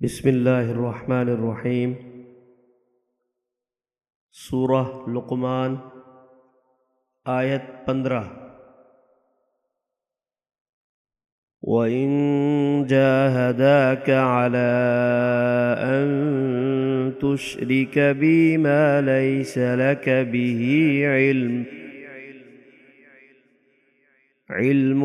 بسم اللہ الرحمن الرحیم۔ سورہ لقمان، آیت پندرہ۔ وَإِن جَاهَدَاكَ عَلَىٰ أَن تُشْرِكَ بِي مَا لَيْسَ لَكَ بِهِ عِلْمٌ۔ علم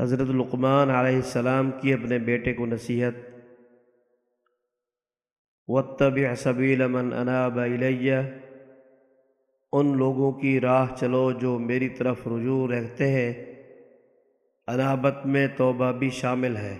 حضرت لقمان علیہ السلام کی اپنے بیٹے کو نصیحت، واتبع صبیل من اناب الیہ ان لوگوں کی راہ چلو جو میری طرف رجوع رہتے ہیں۔ انابت میں توبہ بھی شامل ہے۔